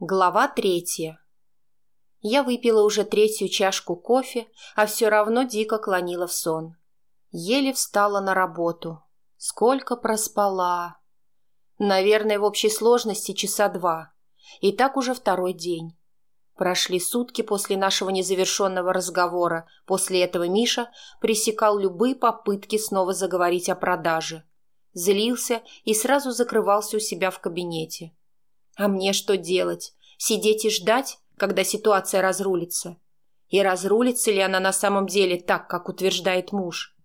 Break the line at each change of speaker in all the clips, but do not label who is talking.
Глава третья. Я выпила уже третью чашку кофе, а все равно дико клонила в сон. Еле встала на работу. Сколько проспала. Наверное, в общей сложности часа два. И так уже второй день. Прошли сутки после нашего незавершенного разговора. После этого Миша пресекал любые попытки снова заговорить о продаже. Злился и сразу закрывался у себя в кабинете. А мне что делать? Сидеть и ждать, когда ситуация разрулится? И разрулится ли она на самом деле так, как утверждает муж?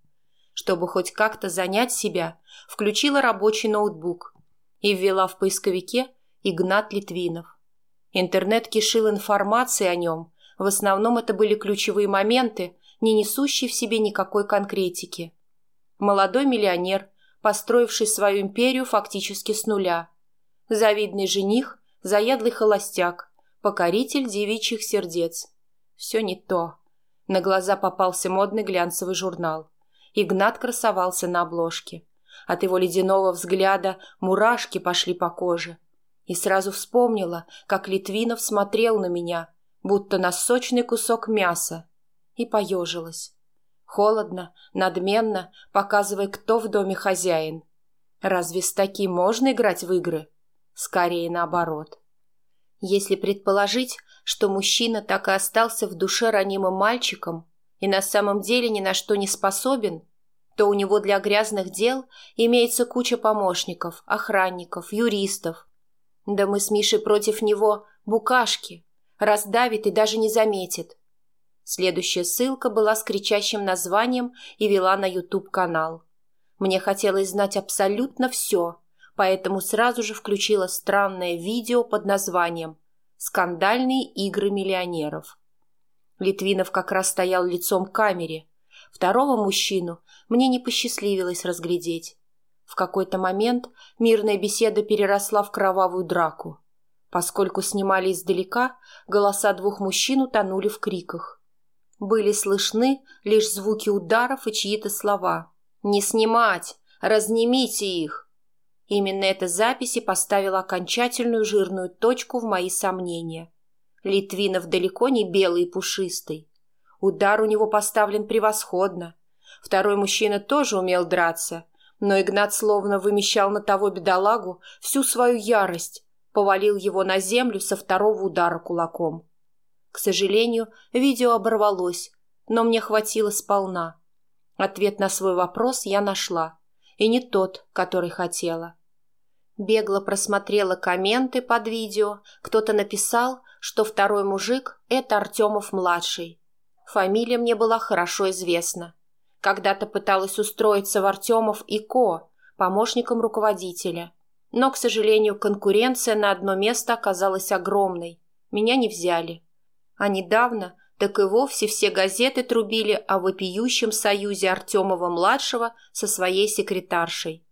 Чтобы хоть как-то занять себя, включила рабочий ноутбук и ввела в поисковике Игнат Литвинов. Интернет кишил информацией о нем, в основном это были ключевые моменты, не несущие в себе никакой конкретики. Молодой миллионер, построивший свою империю фактически с нуля – Завидный жених, заядлый холостяк, покоритель девичьих сердец. Все не то. На глаза попался модный глянцевый журнал. Игнат красовался на обложке. От его ледяного взгляда мурашки пошли по коже. И сразу вспомнила, как Литвинов смотрел на меня, будто на сочный кусок мяса, и поежилась. Холодно, надменно, показывая, кто в доме хозяин. Разве с таким можно играть в игры? Скорее наоборот. Если предположить, что мужчина так и остался в душе ранимым мальчиком и на самом деле ни на что не способен, то у него для грязных дел имеется куча помощников, охранников, юристов. Да мы с Мишей против него букашки, раздавит и даже не заметит. Следующая ссылка была с кричащим названием и вела на YouTube-канал. Мне хотелось знать абсолютно все – поэтому сразу же включила странное видео под названием «Скандальные игры миллионеров». Литвинов как раз стоял лицом к камере. Второго мужчину мне не посчастливилось разглядеть. В какой-то момент мирная беседа переросла в кровавую драку. Поскольку снимали издалека, голоса двух мужчин утонули в криках. Были слышны лишь звуки ударов и чьи-то слова. «Не снимать! Разнимите их!» Именно эта запись и поставила окончательную жирную точку в мои сомнения. Литвинов далеко не белый и пушистый. Удар у него поставлен превосходно. Второй мужчина тоже умел драться, но Игнат словно вымещал на того бедолагу всю свою ярость, повалил его на землю со второго удара кулаком. К сожалению, видео оборвалось, но мне хватило сполна. Ответ на свой вопрос я нашла, и не тот, который хотела. Бегло просмотрела комменты под видео. Кто-то написал, что второй мужик – это Артемов-младший. Фамилия мне была хорошо известна. Когда-то пыталась устроиться в Артемов и Ко, помощником руководителя. Но, к сожалению, конкуренция на одно место оказалась огромной. Меня не взяли. А недавно так и вовсе все газеты трубили о вопиющем союзе Артемова-младшего со своей секретаршей.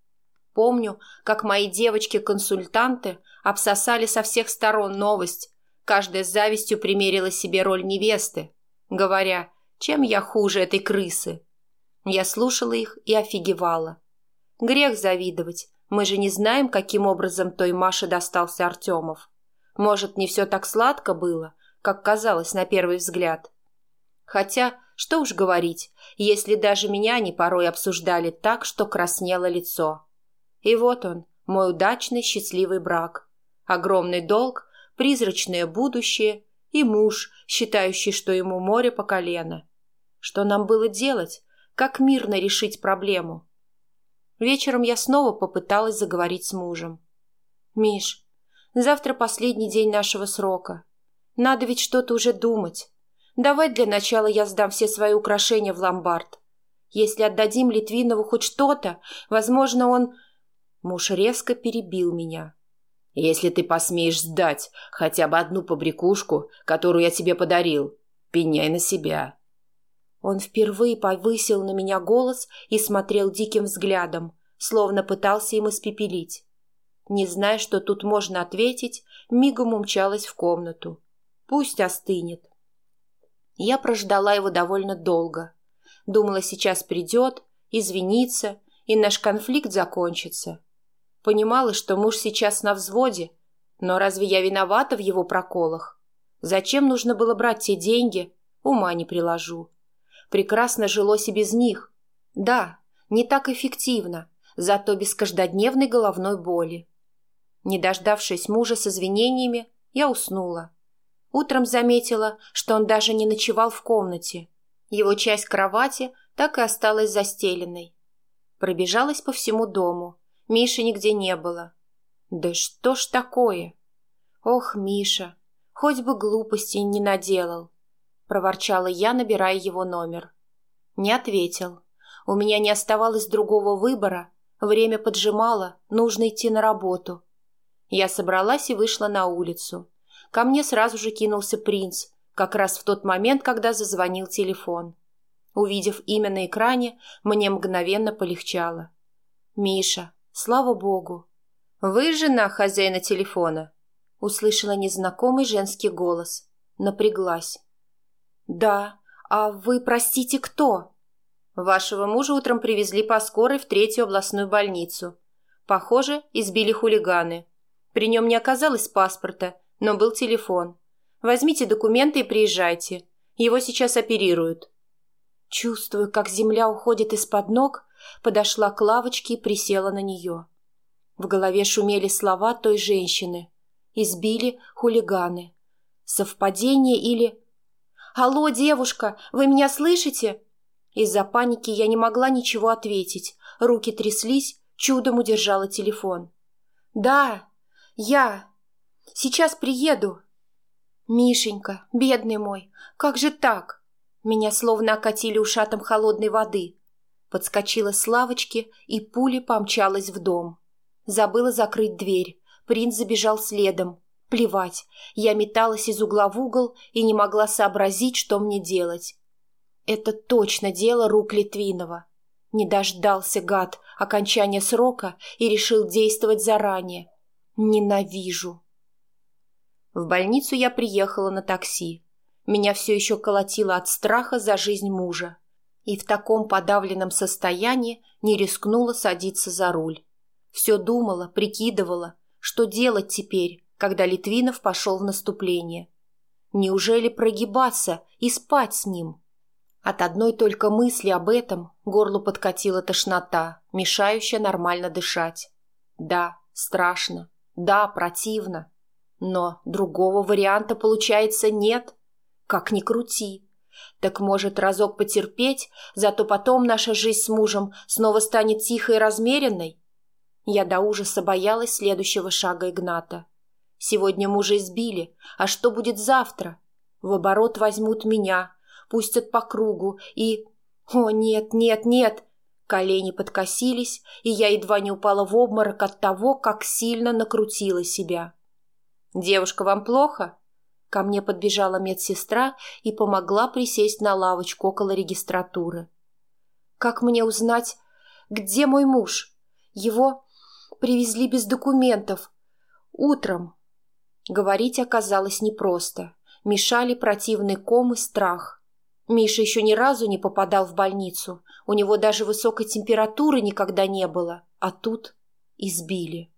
Помню, как мои девочки-консультанты обсосали со всех сторон новость. Каждая с завистью примерила себе роль невесты, говоря, чем я хуже этой крысы. Я слушала их и офигевала. Грех завидовать. Мы же не знаем, каким образом той Маше достался Артемов. Может, не все так сладко было, как казалось на первый взгляд. Хотя, что уж говорить, если даже меня они порой обсуждали так, что краснело лицо. И вот он, мой удачный счастливый брак. Огромный долг, призрачное будущее и муж, считающий, что ему море по колено. Что нам было делать? Как мирно решить проблему? Вечером я снова попыталась заговорить с мужем. «Миш, завтра последний день нашего срока. Надо ведь что-то уже думать. Давай для начала я сдам все свои украшения в ломбард. Если отдадим Литвинову хоть что-то, возможно, он Муж резко перебил меня. «Если ты посмеешь сдать хотя бы одну побрякушку, которую я тебе подарил, пеняй на себя». Он впервые повысил на меня голос и смотрел диким взглядом, словно пытался им испепелить. Не зная, что тут можно ответить, мигом умчалась в комнату. Пусть остынет. Я прождала его довольно долго. Думала, сейчас придет, извинится, и наш конфликт закончится. Понимала, что муж сейчас на взводе, Но разве я виновата в его проколах? Зачем нужно было брать те деньги? Ума не приложу. Прекрасно жилось и без них. Да, не так эффективно, зато без каждодневной головной боли. Не дождавшись мужа с извинениями, я уснула. Утром заметила, что он даже не ночевал в комнате. Его часть кровати так и осталась застеленной. Пробежалась по всему дому. Миши нигде не было. Да что ж такое? Ох, Миша, хоть бы глупости не наделал. Проворчала я, набирая его номер. Не ответил. У меня не оставалось другого выбора. Время поджимало, нужно идти на работу. Я собралась и вышла на улицу. Ко мне сразу же кинулся принц, как раз в тот момент, когда зазвонил телефон. Увидев имя на экране, мне мгновенно полегчало. «Миша, слава богу!» «Вы жена хозяина телефона?» Услышала незнакомый женский голос. Напряглась. «Да, а вы, простите, кто?» «Вашего мужа утром привезли по скорой в третью областную больницу. Похоже, избили хулиганы. При нем не оказалось паспорта, но был телефон. Возьмите документы и приезжайте. Его сейчас оперируют». Чувствуя, как земля уходит из-под ног, подошла к лавочке и присела на нее. В голове шумели слова той женщины. Избили хулиганы. Совпадение или... «Алло, девушка, вы меня слышите?» Из-за паники я не могла ничего ответить. Руки тряслись, чудом удержала телефон. «Да, я. Сейчас приеду». «Мишенька, бедный мой, как же так?» Меня словно окатили ушатом холодной воды. Подскочила с лавочки и пули помчалась в дом. Забыла закрыть дверь. Принц забежал следом. Плевать. Я металась из угла в угол и не могла сообразить, что мне делать. Это точно дело рук Литвинова. Не дождался гад окончания срока и решил действовать заранее. Ненавижу. В больницу я приехала на такси. Меня все еще колотило от страха за жизнь мужа. И в таком подавленном состоянии не рискнула садиться за руль. Все думала, прикидывала, что делать теперь, когда Литвинов пошел в наступление. Неужели прогибаться и спать с ним? От одной только мысли об этом горлу подкатила тошнота, мешающая нормально дышать. Да, страшно. Да, противно. Но другого варианта, получается, нет. Как ни крути. Так может разок потерпеть, зато потом наша жизнь с мужем снова станет тихой и размеренной? Я до ужаса боялась следующего шага Игната. Сегодня мужа избили, а что будет завтра? В оборот возьмут меня, пустят по кругу и... О, нет, нет, нет! Колени подкосились, и я едва не упала в обморок от того, как сильно накрутила себя. «Девушка, вам плохо?» Ко мне подбежала медсестра и помогла присесть на лавочку около регистратуры. «Как мне узнать, где мой муж? Его привезли без документов. Утром». Говорить оказалось непросто. Мешали противный ком и страх. Миша еще ни разу не попадал в больницу. У него даже высокой температуры никогда не было. А тут избили.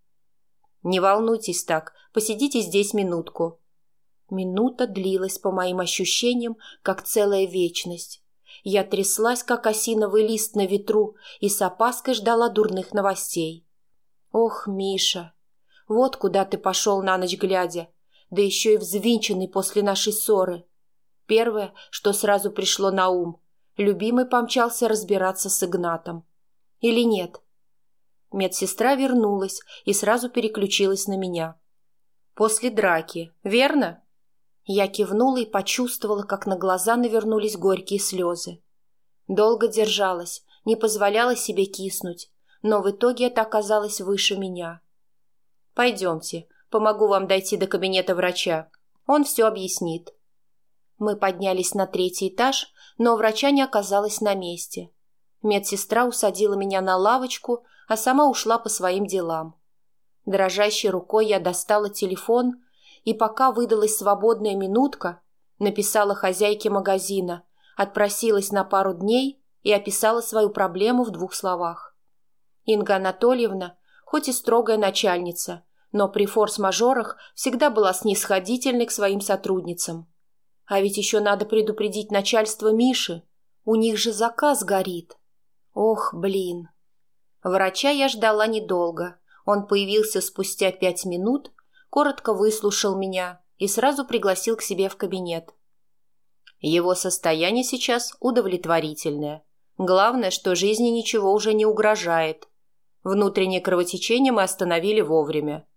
«Не волнуйтесь так, посидите здесь минутку», Минута длилась, по моим ощущениям, как целая вечность. Я тряслась, как осиновый лист на ветру, и с опаской ждала дурных новостей. «Ох, Миша, вот куда ты пошел на ночь глядя, да еще и взвинченный после нашей ссоры». Первое, что сразу пришло на ум, любимый помчался разбираться с Игнатом. Или нет? Медсестра вернулась и сразу переключилась на меня. «После драки, верно?» Я кивнула и почувствовала, как на глаза навернулись горькие слезы. Долго держалась, не позволяла себе киснуть, но в итоге это оказалось выше меня. «Пойдемте, помогу вам дойти до кабинета врача. Он все объяснит». Мы поднялись на третий этаж, но врача не оказалось на месте. Медсестра усадила меня на лавочку, а сама ушла по своим делам. Дрожащей рукой я достала телефон и пока выдалась свободная минутка, написала хозяйке магазина, отпросилась на пару дней и описала свою проблему в двух словах. Инга Анатольевна, хоть и строгая начальница, но при форс-мажорах всегда была снисходительной к своим сотрудницам. А ведь еще надо предупредить начальство Миши. У них же заказ горит. Ох, блин. Врача я ждала недолго. Он появился спустя пять минут, коротко выслушал меня и сразу пригласил к себе в кабинет. Его состояние сейчас удовлетворительное. Главное, что жизни ничего уже не угрожает. Внутреннее кровотечение мы остановили вовремя.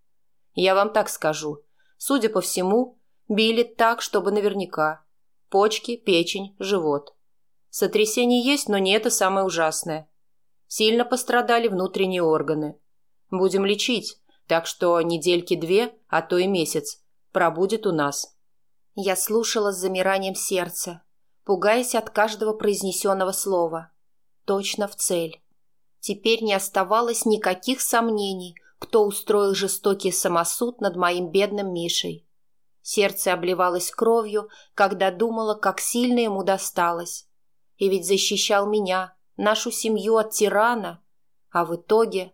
Я вам так скажу. Судя по всему, били так, чтобы наверняка. Почки, печень, живот. Сотрясение есть, но не это самое ужасное. Сильно пострадали внутренние органы. Будем лечить, так что недельки две, а то и месяц, пробудет у нас. Я слушала с замиранием сердца, пугаясь от каждого произнесенного слова. Точно в цель. Теперь не оставалось никаких сомнений, кто устроил жестокий самосуд над моим бедным Мишей. Сердце обливалось кровью, когда думала, как сильно ему досталось. И ведь защищал меня, нашу семью от тирана. А в итоге...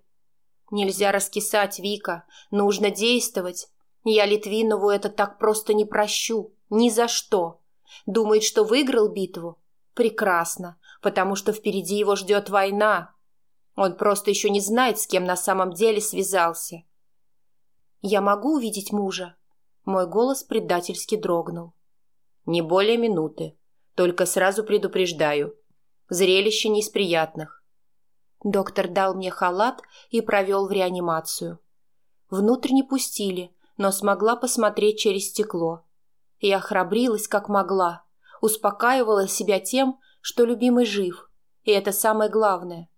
Нельзя раскисать, Вика, нужно действовать, я Литвинову это так просто не прощу. Ни за что. Думает, что выиграл битву? Прекрасно, потому что впереди его ждет война. Он просто еще не знает, с кем на самом деле связался. «Я могу увидеть мужа?» Мой голос предательски дрогнул. «Не более минуты. Только сразу предупреждаю. Зрелище не из приятных». Доктор дал мне халат и провел в реанимацию. Внутрь не пустили, но смогла посмотреть через стекло. Я храбрилась, как могла, успокаивала себя тем, что любимый жив, и это самое главное.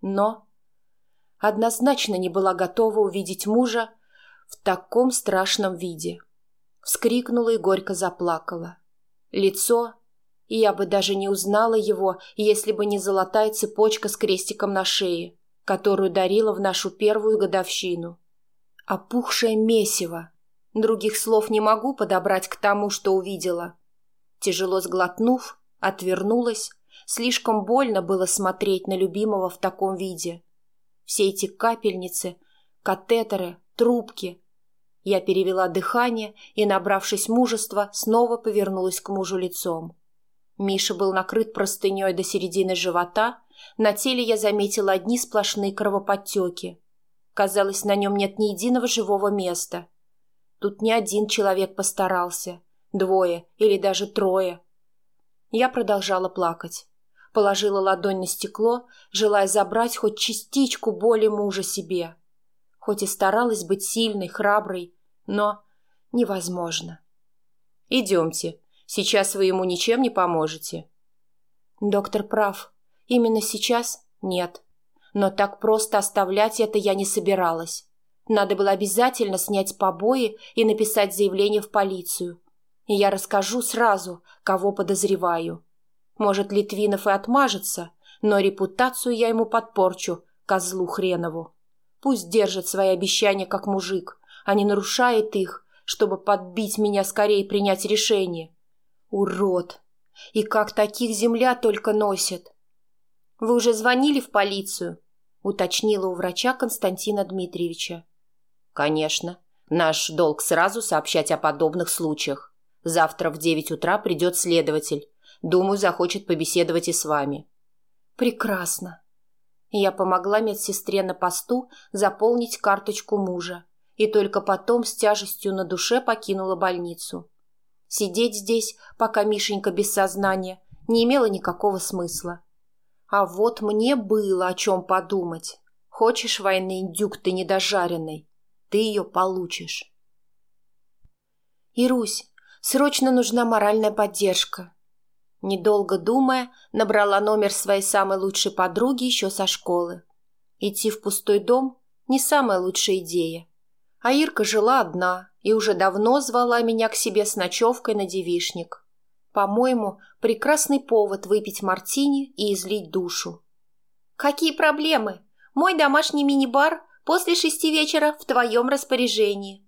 Но однозначно не была готова увидеть мужа в таком страшном виде. Вскрикнула и горько заплакала. Лицо, и я бы даже не узнала его, если бы не золотая цепочка с крестиком на шее, которую дарила в нашу первую годовщину опухшее месиво. Других слов не могу подобрать к тому, что увидела. Тяжело сглотнув, отвернулась. Слишком больно было смотреть на любимого в таком виде. Все эти капельницы, катетеры, трубки. Я перевела дыхание и, набравшись мужества, снова повернулась к мужу лицом. Миша был накрыт простыней до середины живота, на теле я заметила одни сплошные кровоподтеки. Казалось, на нем нет ни единого живого места. Тут не один человек постарался, двое или даже трое. Я продолжала плакать. Положила ладонь на стекло, желая забрать хоть частичку боли мужа себе. Хоть и старалась быть сильной, храброй, но невозможно. «Идемте. Сейчас вы ему ничем не поможете». Доктор прав. Именно сейчас нет. Но так просто оставлять это я не собиралась. Надо было обязательно снять побои и написать заявление в полицию. И я расскажу сразу, кого подозреваю. Может, Литвинов и отмажется, но репутацию я ему подпорчу, козлу хренову. Пусть держит свои обещания как мужик, а не нарушает их, чтобы подбить меня скорее принять решение. Урод! И как таких земля только носит. Вы уже звонили в полицию? уточнила у врача Константина Дмитриевича. Конечно. Наш долг сразу сообщать о подобных случаях. Завтра в девять утра придет следователь. Думаю, захочет побеседовать и с вами. Прекрасно. Я помогла медсестре на посту заполнить карточку мужа и только потом с тяжестью на душе покинула больницу. Сидеть здесь, пока Мишенька без сознания, не имело никакого смысла. А вот мне было о чем подумать. Хочешь войны, индюк ты недожаренный? Ты ее получишь. Ирусь, срочно нужна моральная поддержка. Недолго думая, набрала номер своей самой лучшей подруги еще со школы. Идти в пустой дом – не самая лучшая идея. А Ирка жила одна и уже давно звала меня к себе с ночевкой на девишник. По-моему, прекрасный повод выпить мартини и излить душу. «Какие проблемы? Мой домашний мини-бар после шести вечера в твоем распоряжении».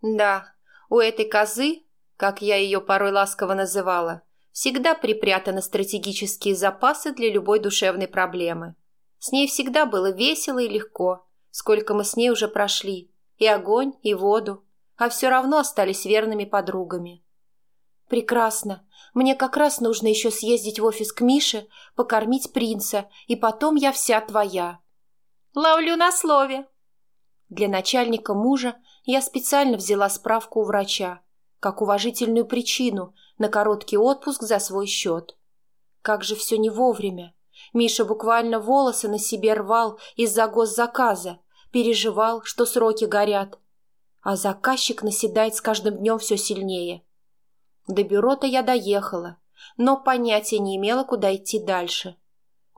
«Да, у этой козы, как я ее порой ласково называла, всегда припрятаны стратегические запасы для любой душевной проблемы. С ней всегда было весело и легко, сколько мы с ней уже прошли. И огонь, и воду, а все равно остались верными подругами. «Прекрасно. Мне как раз нужно еще съездить в офис к Мише, покормить принца, и потом я вся твоя». «Ловлю на слове». Для начальника мужа я специально взяла справку у врача, как уважительную причину на короткий отпуск за свой счет. Как же все не вовремя. Миша буквально волосы на себе рвал из-за госзаказа, переживал, что сроки горят. А заказчик наседает с каждым днем все сильнее. До бюро-то я доехала, но понятия не имела, куда идти дальше.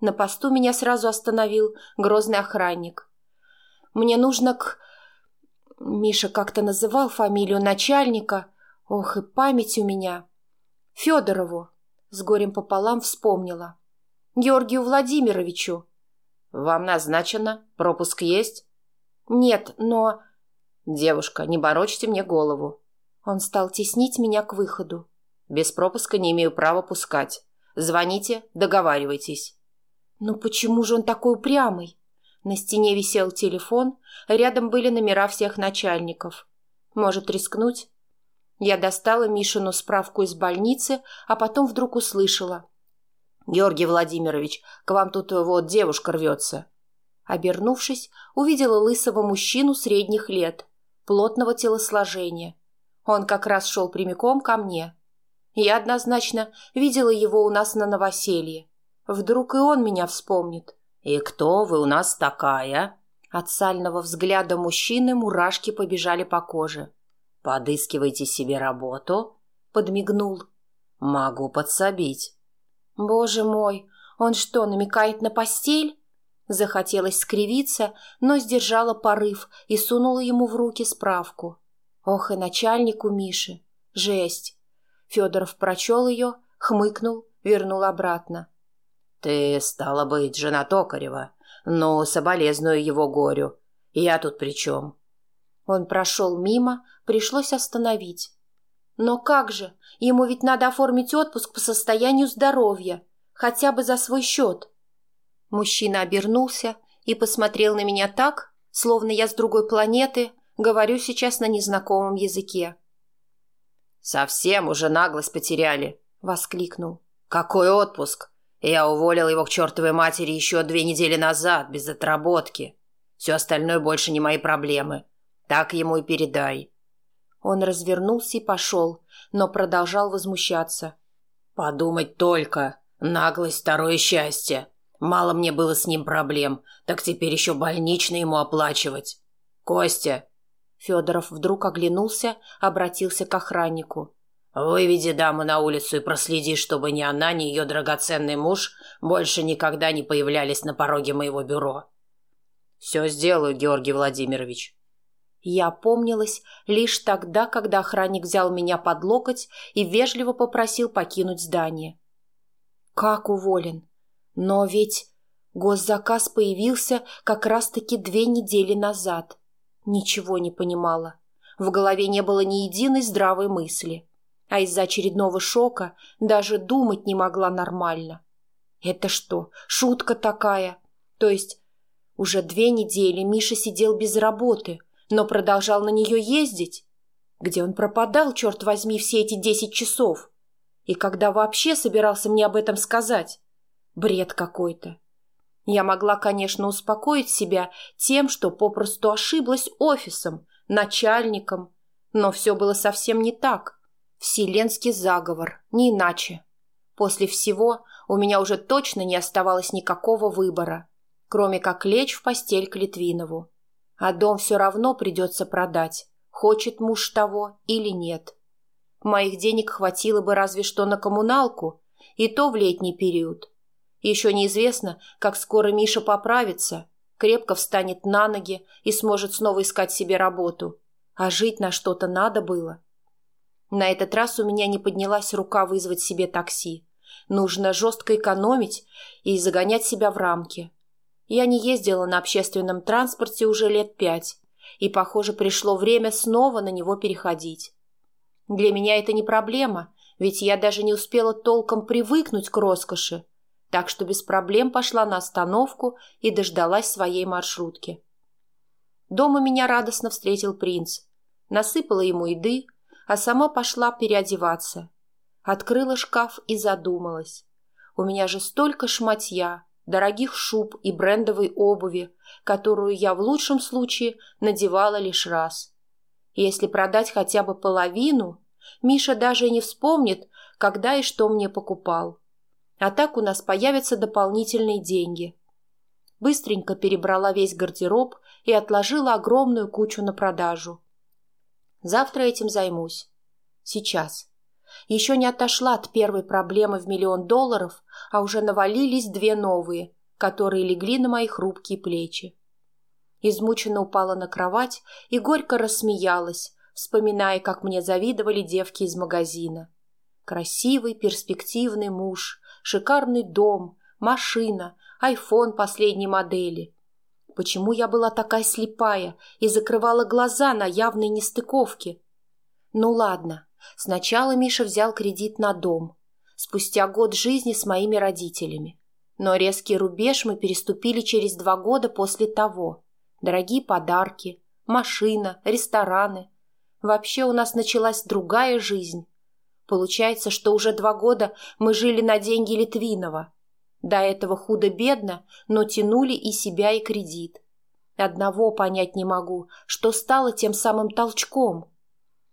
На посту меня сразу остановил грозный охранник. «Мне нужно к...» Миша как-то называл фамилию начальника. Ох, и память у меня. Федорову. С горем пополам вспомнила. Георгию Владимировичу. «Вам назначено? Пропуск есть?» «Нет, но...» «Девушка, не борочьте мне голову». Он стал теснить меня к выходу. «Без пропуска не имею права пускать. Звоните, договаривайтесь». «Ну почему же он такой упрямый?» На стене висел телефон, рядом были номера всех начальников. «Может, рискнуть?» Я достала Мишину справку из больницы, а потом вдруг услышала. «Георгий Владимирович, к вам тут вот девушка рвется». Обернувшись, увидела лысого мужчину средних лет, плотного телосложения. Он как раз шел прямиком ко мне. Я однозначно видела его у нас на новоселье. Вдруг и он меня вспомнит. «И кто вы у нас такая?» От сального взгляда мужчины мурашки побежали по коже. «Подыскивайте себе работу?» Подмигнул. «Могу подсобить». Боже мой, он что, намекает на постель? Захотелось скривиться, но сдержала порыв и сунула ему в руки справку. Ох, и начальнику Миши. Жесть. Федоров прочел ее, хмыкнул, вернул обратно. «Ты, стала быть, жена Токарева. Ну, соболезную его горю. Я тут при чем?» Он прошел мимо, пришлось остановить. Но как же? Ему ведь надо оформить отпуск по состоянию здоровья, хотя бы за свой счет. Мужчина обернулся и посмотрел на меня так, словно я с другой планеты говорю сейчас на незнакомом языке. «Совсем уже наглость потеряли!» — воскликнул. «Какой отпуск? Я уволил его к чертовой матери еще две недели назад, без отработки. Все остальное больше не мои проблемы. Так ему и передай. Он развернулся и пошел, но продолжал возмущаться. «Подумать только! Наглость – второе счастье! Мало мне было с ним проблем, так теперь еще больничный ему оплачивать. Костя!» Федоров вдруг оглянулся, обратился к охраннику. «Выведи даму на улицу и проследи, чтобы ни она, ни ее драгоценный муж больше никогда не появлялись на пороге моего бюро». «Все сделаю, Георгий Владимирович», я опомнилась лишь тогда, когда охранник взял меня под локоть и вежливо попросил покинуть здание. Как уволен? Но ведь госзаказ появился как раз-таки две недели назад. Ничего не понимала. В голове не было ни единой здравой мысли. А из-за очередного шока даже думать не могла нормально. Это что, шутка такая? То есть уже две недели Миша сидел без работы – но продолжал на нее ездить. Где он пропадал, черт возьми, все эти десять часов? И когда вообще собирался мне об этом сказать? Бред какой-то. Я могла, конечно, успокоить себя тем, что попросту ошиблась офисом, начальником, но все было совсем не так. Вселенский заговор, не иначе. После всего у меня уже точно не оставалось никакого выбора, кроме как лечь в постель к Литвинову. А дом все равно придется продать, хочет муж того или нет. Моих денег хватило бы разве что на коммуналку, и то в летний период. Еще неизвестно, как скоро Миша поправится, крепко встанет на ноги и сможет снова искать себе работу. А жить на что-то надо было. На этот раз у меня не поднялась рука вызвать себе такси. Нужно жестко экономить и загонять себя в рамки. Я не ездила на общественном транспорте уже лет пять, и, похоже, пришло время снова на него переходить. Для меня это не проблема, ведь я даже не успела толком привыкнуть к роскоши, так что без проблем пошла на остановку и дождалась своей маршрутки. Дома меня радостно встретил принц. Насыпала ему еды, а сама пошла переодеваться. Открыла шкаф и задумалась. У меня же столько шматья, дорогих шуб и брендовой обуви, которую я в лучшем случае надевала лишь раз. Если продать хотя бы половину, Миша даже не вспомнит, когда и что мне покупал. А так у нас появятся дополнительные деньги. Быстренько перебрала весь гардероб и отложила огромную кучу на продажу. Завтра этим займусь. Сейчас. Еще не отошла от первой проблемы в миллион долларов, а уже навалились две новые, которые легли на мои хрупкие плечи. Измученно упала на кровать и горько рассмеялась, вспоминая, как мне завидовали девки из магазина. Красивый, перспективный муж, шикарный дом, машина, айфон последней модели. Почему я была такая слепая и закрывала глаза на явной нестыковке? Ну ладно, сначала Миша взял кредит на дом, спустя год жизни с моими родителями. Но резкий рубеж мы переступили через два года после того. Дорогие подарки, машина, рестораны. Вообще у нас началась другая жизнь. Получается, что уже два года мы жили на деньги Литвинова. До этого худо-бедно, но тянули и себя, и кредит. Одного понять не могу, что стало тем самым толчком.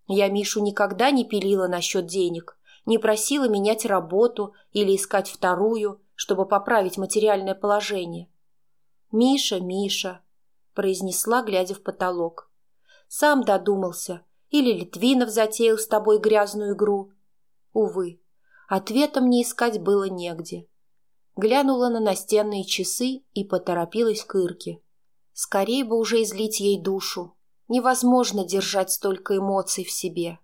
Я Мишу никогда не пилила насчет денег, не просила менять работу или искать вторую, чтобы поправить материальное положение. «Миша, Миша», — произнесла, глядя в потолок. «Сам додумался. Или Литвинов затеял с тобой грязную игру. Увы, ответа мне искать было негде. Глянула на настенные часы и поторопилась к Ирке. Скорее бы уже излить ей душу. Невозможно держать столько эмоций в себе.